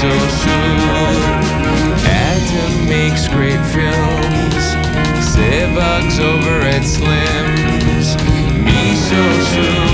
so soon. Adam makes great films. Save over its limbs. Me so soon.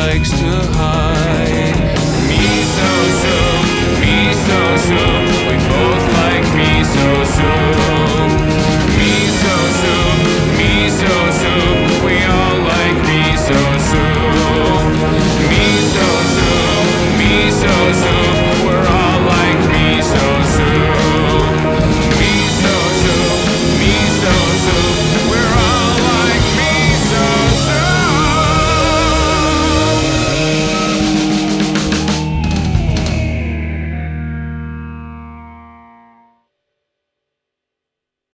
likes to hide. Meet those.